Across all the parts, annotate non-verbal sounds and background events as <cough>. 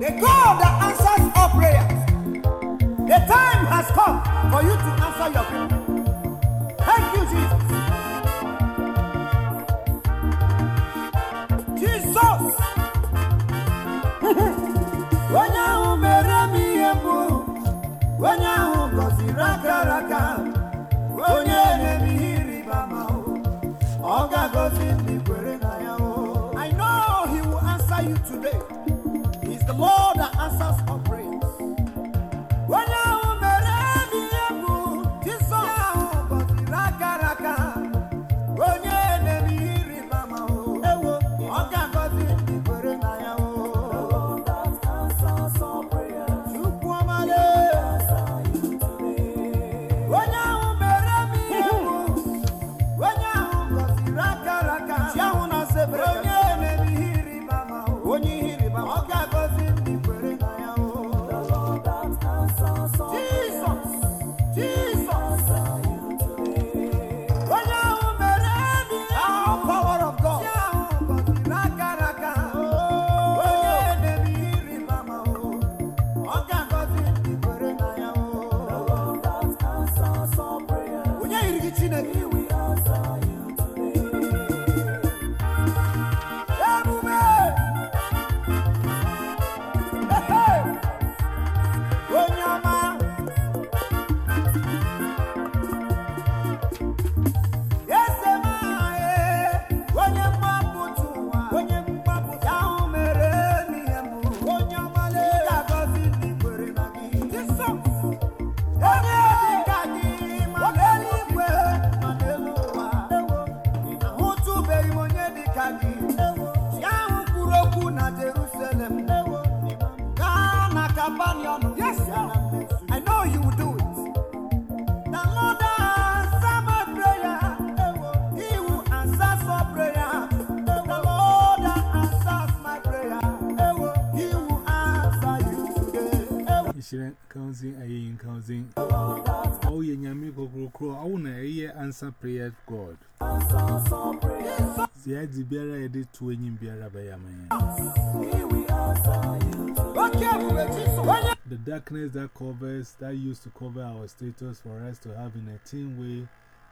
the God that answers all prayers. The time has come for you to answer your prayer. Thank you, Jesus. Jesus. <laughs> Counting, a yin counting. Oh, ye yammy go grow, I want a year answer prayer, God. The idea bearer edit to any bearer by a man. Okay, we will Jesus. When The darkness that covers, that used to cover our status for us to have in a teen way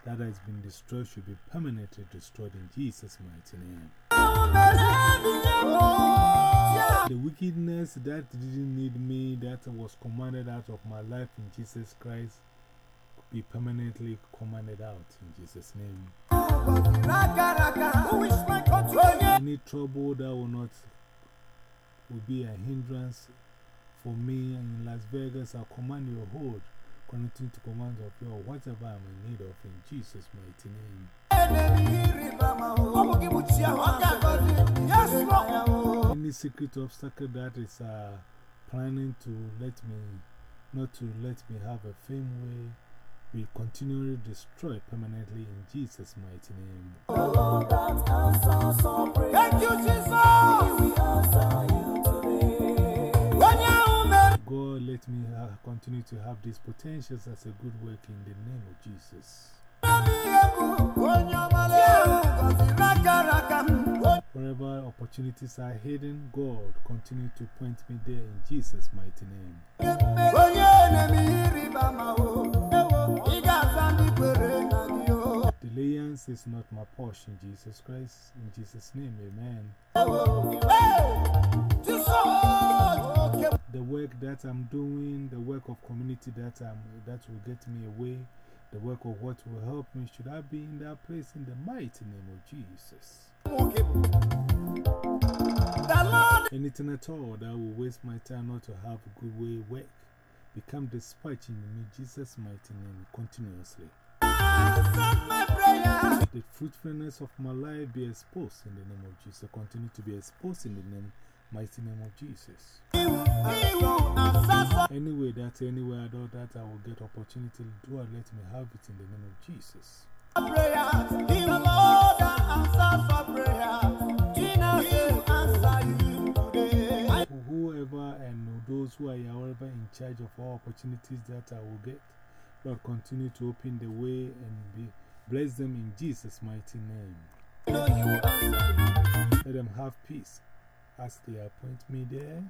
that has been destroyed should be permanently destroyed in Jesus' mighty name. The wickedness that didn't need me, that was commanded out of my life in Jesus Christ, be permanently commanded out in Jesus' name. Any trouble that will not will be a hindrance for me in Las Vegas, I command your hold, connecting to commands of your whatever I'm in need of in Jesus' mighty name. Secret obstacle that is uh, planning to let me, not to let me have a fame way, we continually destroy permanently in Jesus' mighty name. Thank you, Jesus. When you met God, let me ha continue to have these potentials as a good work in the name of Jesus. Wherever opportunities are hidden, God, continue to point me there in Jesus' mighty name. Delayance is not my portion, Jesus Christ. In Jesus' name, amen. The work that I'm doing, the work of community that, I'm, that will get me away, the work of what will help me, should I be in that place in the mighty name of Jesus? Anything at all that will waste my time not to have a good way work, become dispatching in Jesus' mighty name continuously. The fruitfulness of my life be exposed in the name of Jesus. Continue to be exposed in the name, mighty name of Jesus. Anyway, that anywhere I do that, I will get opportunity to do. Let me have it in the name of Jesus. Whoever and those who are however in charge of all opportunities that I will get, Lord, continue to open the way and be, bless them in Jesus' mighty name. Let them have peace. as they appoint me there,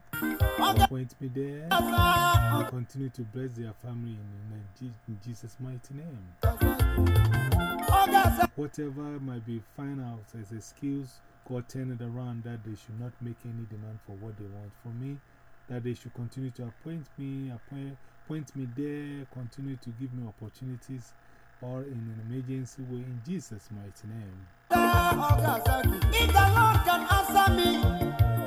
appoint me there, and continue to bless their family in, in in Jesus' mighty name. Whatever might be found out as excuse, God turned it around that they should not make any demand for what they want from me, that they should continue to appoint me, appoint, appoint me there, continue to give me opportunities, or in an emergency way in Jesus' mighty name. If the Lord can answer me,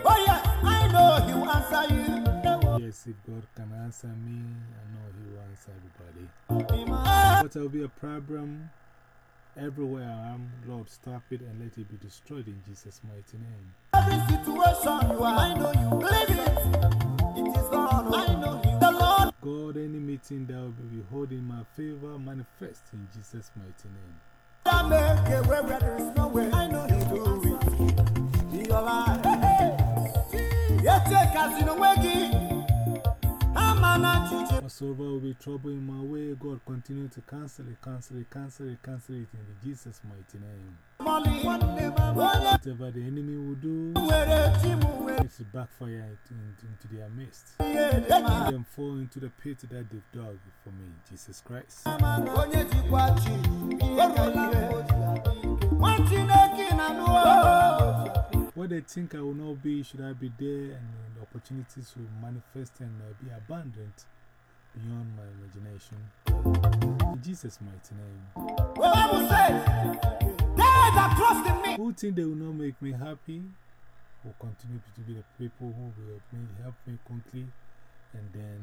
oh yes, I know He will answer you. Yes, if God can answer me, I know He will answer everybody. But there will be a problem everywhere I am. Lord, stop it and let it be destroyed in Jesus' mighty name. Every situation you are, I know you believe it. It is God. I know you. The Lord God, any meeting that will be held in my favor, manifest in Jesus' mighty name. that make a way where there is no way. I know He do it. Your life. Yet take us in a way. Whatsoever will be trouble in my way, God continue to cancel it, cancel it, cancel it, cancel it in Jesus' mighty name. Whatever the enemy will do, will backfire into, their midst. Let them fall into the pit that they've dug for me, Jesus Christ. What they think I will not be, should I be there, and the opportunities will manifest and uh, be abundant beyond my imagination. In Jesus' mighty name. the bible says they that trust in me Who think they will not make me happy will continue to be the people who will help me, help me quickly, and then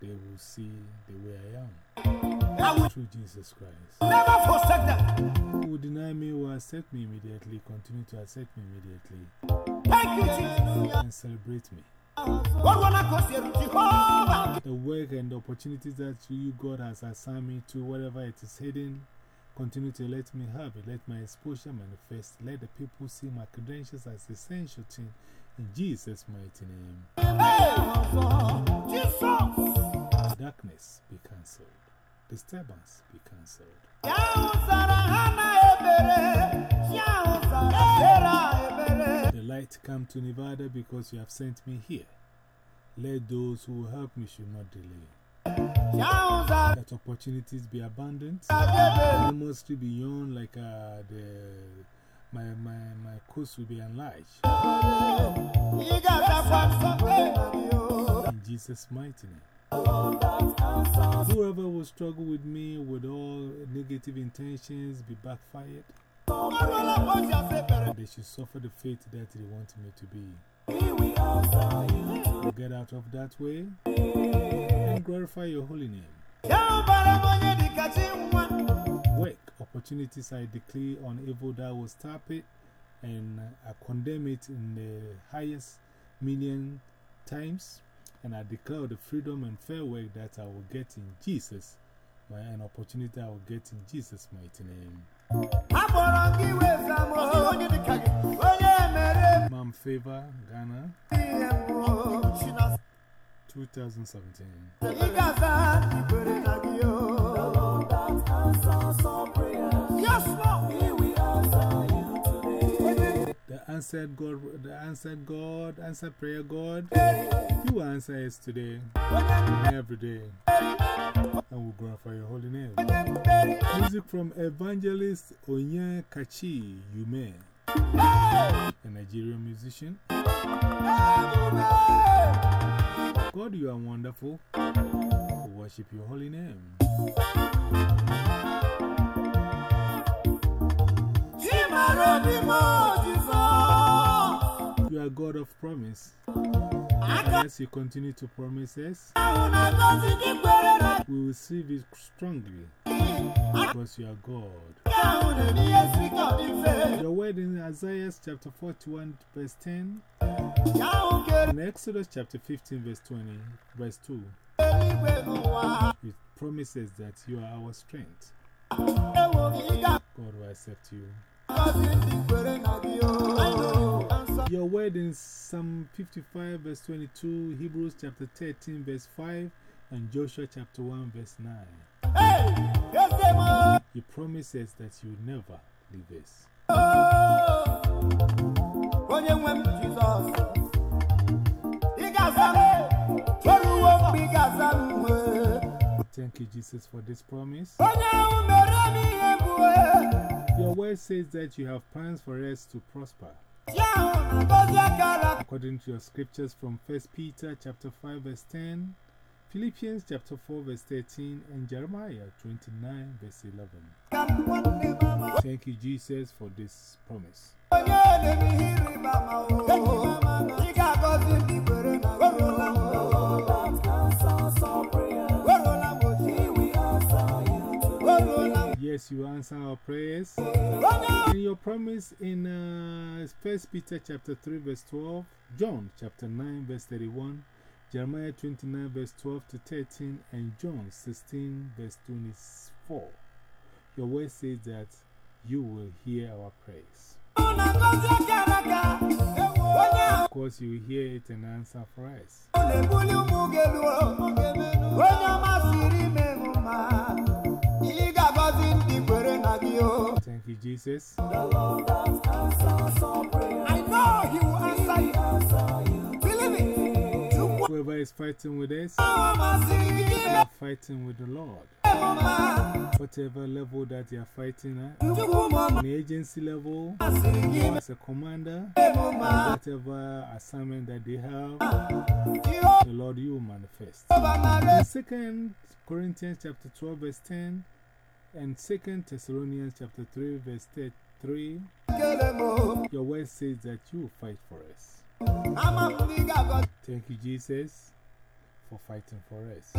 they will see the way I am through Jesus Christ. never forsake them Who will deny me will accept me immediately, continue to accept me immediately, thank you jesus and celebrate me. what wanna go see jehovah The work and the opportunities that you, God, has assigned me to, whatever it is hidden, continue to let me have it. Let my exposure manifest. Let the people see my credentials as essential thing. In Jesus' mighty name. Darkness be cancelled. Disturbance be cancelled. The light come to Nevada because you have sent me here. Let those who help me should not delay. Let opportunities be abundant. Almost beyond, like uh, the, my, my, my coast will be enlarged. ị ga-azakwa nsọpe na gị o In Jesus' mighty name. Whoever will struggle with me with all negative intentions be backfired. They should suffer the fate that they want me to be. iwi ọsọ ihu Get out of that way and glorify your holy name. Opportunities I declare on evil that will stop it, and I condemn it in the highest million times. And I declare the freedom and fair work that I will get in Jesus, my, an opportunity I will get in Jesus' mighty name. Mom Favor, Ghana, ihe mbụ Chinasa 2017. Answered God, the answered God, answered prayer God, you answer us today, and every day, and we glorify your holy name. Music from evangelist Onye Kachi Yume, a Nigerian musician. God, you are wonderful. We worship your holy name. Obi m o, Jizọs. You are God of promise. As you continue to promise us, ahụ na-agọzi ndị kwere na we will receive it strongly because you are God. aka ahụ na-eme ihe siri ike ọ dị mfe Your word in Isaiah chapter 41, verse 10, ya ahụ kere and Exodus chapter 15, verse 20, verse 2, it promises that you are our strength. ewo gị ga God will accept you word in Psalm 55, verse 22, Hebrews chapter 13, verse 5, and Joshua chapter 1, verse 9. Hey, he promises that you never leave us. Thank you, Jesus, for this promise. Your word says that you have plans for us to prosper. According to your scriptures from 1 Peter chapter 5 verse 10, Philippians chapter 4 verse 13, and Jeremiah 29 verse 11. ka m nwanne m ama Thank you, Jesus, for this promise. Yes, you answer our prayers. And your promise in uh, 1 Peter chapter 3 verse 12, John chapter 9 verse 31, Jeremiah 29 verse 12 to 13, and John 16 verse 24. Your word says that you will hear our prayers. na-agọzi akara ka onye ahụ Of course, you hear it and answer for us. Jesus. I know he will answer you. Believe it. Whoever is fighting with us, they are fighting with the Lord. Whatever level that they are fighting at, on the agency level, as a commander, whatever assignment that they have, the Lord, you will manifest. In 2 Corinthians chapter 12, verse 10, and 2 Thessalonians chapter 3, verse 3, ekele m o. your word says that you will fight for us. Thank you, Jesus, for fighting for us.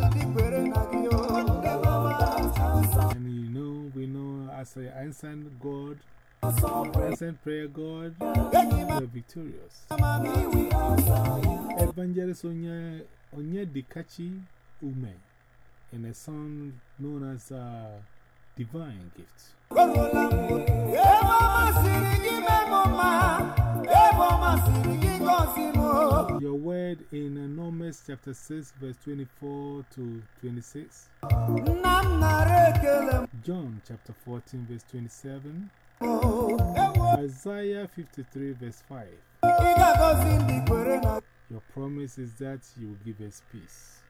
And you know, we know, as I answered God, answered prayer, God, are victorious. Evangelist Onya, Onya Dikachi Ume, in a song known as uh, Divine Gifts. Your word in Numbers chapter 6, verse 24 to 26, nna m nara ekele m John chapter 14, verse 27. Isaiah 53, verse 5. ị ga-agọzi ndị kwere na Your promise is that you will give us peace.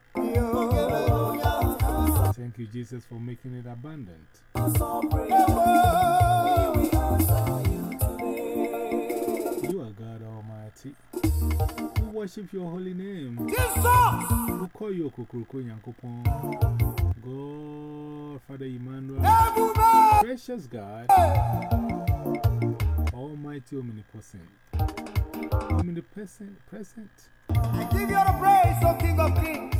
Thank you, Jesus, for making it abundant. You are God Almighty. We worship your holy name. We call you Okukuruku Yankopon. God, Father Emmanuel, precious God, Almighty Omnipotent, Omnipresent, present. I give you the praise, O King of Kings.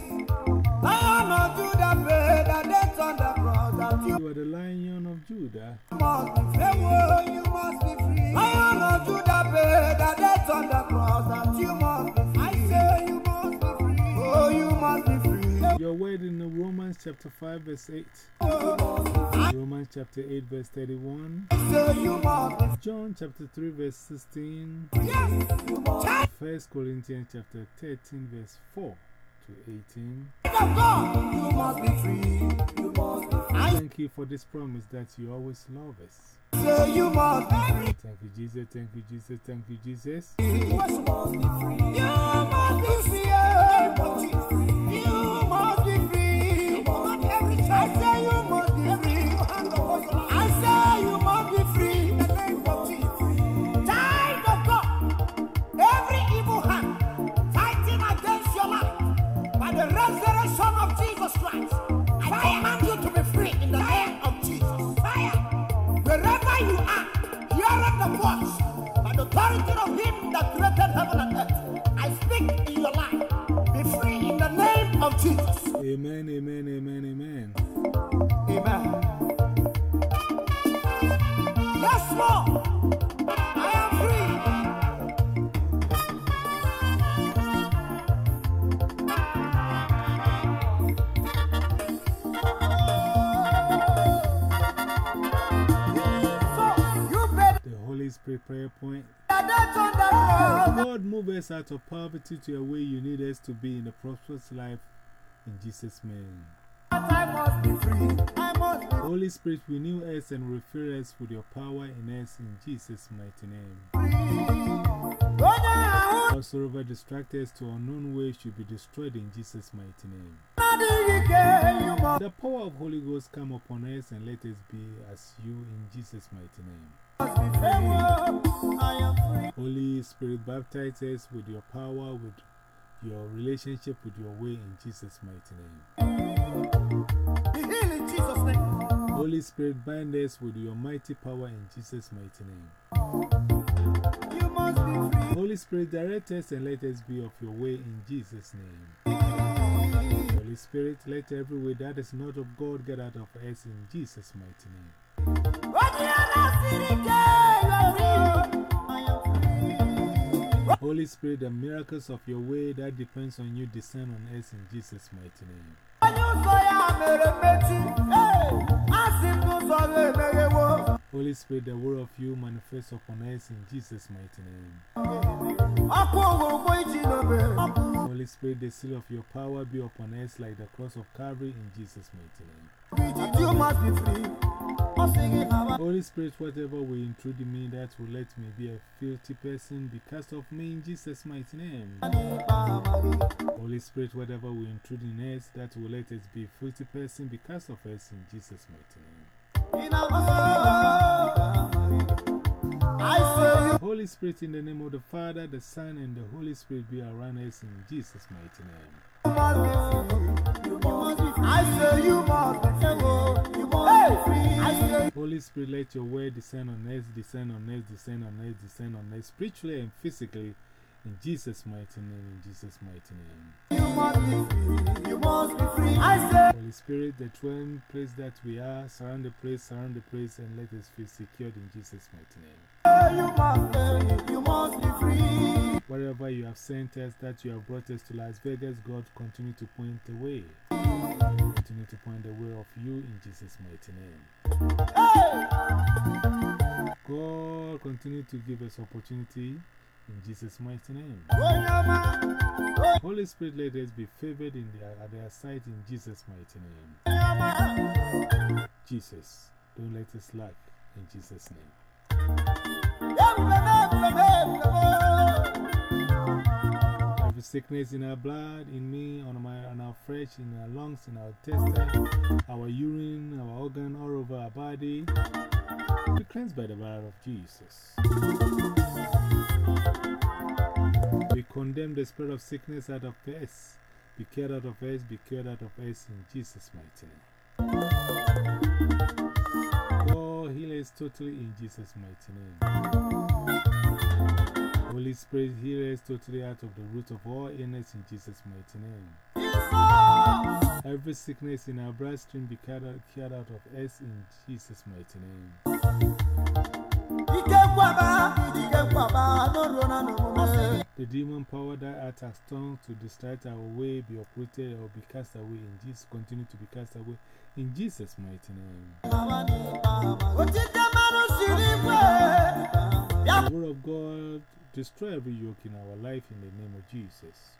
Lion of Judah, paid the debt on cross that you You are the Lion of Judah. must be free. You must be free. Lion of Judah, paid the debt on the cross that you must be free. Word in Romans chapter 5, verse 8, Oh, Romans chapter 8, verse 31, I say you must be John chapter 3, verse 16, free. Yes, you must. 1 Corinthians chapter 13, verse 4 to 18. Of God, you must be free. You must be free. I Thank you for this promise that you always love us. Say you must be free. Thank you, Jesus. Thank you, Jesus. Thank you, Jesus. You must be free. You must be free. You must be free. You must be free. Created heaven and earth, I speak in your life. Be free in the name of Jesus. Amen, amen, amen, amen. Amen. Yes, Lord. I am free. Oh. So, you The Holy Spirit prayer point. God, move us out of poverty to a way you need us to be in a prosperous life. In Jesus' name. Holy Spirit, renew us and refill us with your power in us in Jesus' mighty name. Whatsoever distract us to unknown ways should be destroyed in Jesus' mighty name. The power of Holy Ghost come upon us and let us be as you in Jesus' mighty name. Holy Spirit, baptize us with your power, with your relationship, with your way in Jesus' mighty name. Holy Spirit, bind us with your mighty power in Jesus' mighty name. Holy Spirit, direct us and let us be of your way in Jesus' name. Holy Spirit, let every way that is not of God get out of us in Jesus' mighty name. Holy Spirit, the miracles of your way that depends on you descend on us in Jesus' mighty name. Holy Spirit, the word of you manifests upon us in Jesus' mighty name. Holy Spirit, the seal of your power be upon us like the cross of Calvary in Jesus' mighty name. Holy Spirit, whatever will intrude in me that will let me be a filthy person because of me in Jesus' mighty name. Holy Spirit, whatever will intrude in us that will let us be a filthy person because of us in Jesus' mighty name. Holy Spirit, in the name of the Father, the Son, and the Holy Spirit be around us in Jesus' mighty name. Holy Spirit, let your word descend on us, descend on us, descend on us, descend on us, spiritually and physically, in Jesus' mighty name, in Jesus' mighty name. you must be free. You must be free. I say Holy Spirit, the twin place that we are, surround the place, surround the place, and let us feel secured in Jesus' mighty name. you must be. You must be free. Wherever you have sent us, that you have brought us to Las Vegas, God continue to point the way. Continue to point the way of you in Jesus' mighty name. God continue to give us opportunity in Jesus' mighty name. Holy Spirit, let us be favored in their, at their sight in Jesus' mighty name. Jesus, don't let us lack in Jesus' name. Every sickness in our blood, in me, on, my, on our flesh, in our lungs, in our intestine, our urine, our organ, all over our body, be cleansed by the blood of Jesus. Condemn the spirit of sickness out of us. Be cured out of us, be cured out of us in Jesus' mighty name. God, heal us totally in Jesus' mighty name. Holy Spirit, heal us totally out of the root of all illness in Jesus' mighty name. Every sickness in our bloodstream be cured out, cured out of us in Jesus' mighty name. The demon power that attacks tongues to distract our way be uprooted or be cast away in Jesus, continue to be cast away in Jesus' mighty name. The word of God destroy every yoke in our life in the name of Jesus.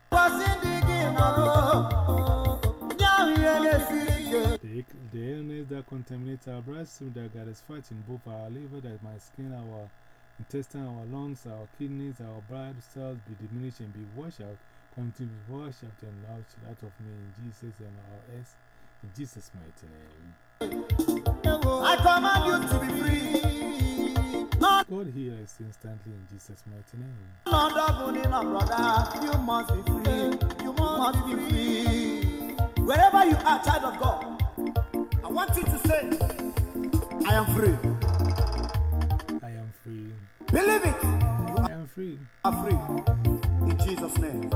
The, the illness that contaminates our bloodstream that got us fat in both our liver, that my skin, our intestine, our lungs, our kidneys, our blood cells be diminished and be washed out, continue to be washed out and out, out of me in Jesus and our S in Jesus' mighty name. I command you to be free. God heal us instantly in Jesus' mighty name. not double in a brother. You must be free. You must be free. Wherever you are, child of God, I want you to say, I am free. I am free. Believe it. I am free. are free. In Jesus' name.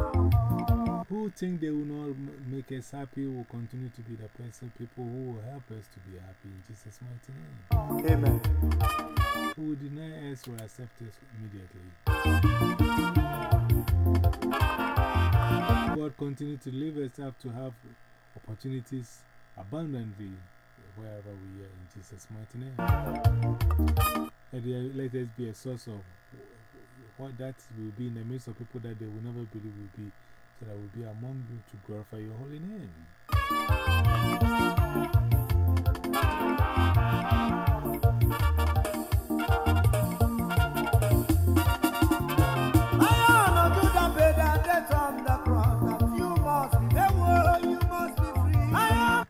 Who think they will not make us happy will continue to be the person, people who will help us to be happy in Jesus' mighty name. Amen. Who will deny us will accept us immediately. God continue to live us up to have opportunities abundantly wherever we are in Jesus' mighty name. There- let us be a source of what that will be in the midst of people that they will never believe will be, so that will be among you to glorify your holy name.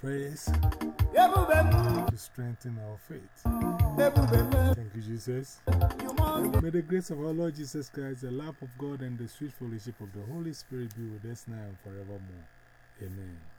prayers to strengthen our faith. Thank you, Jesus. May the grace of our Lord Jesus Christ, the love of God, and the sweet fellowship of the Holy Spirit be with us now and forevermore. Amen.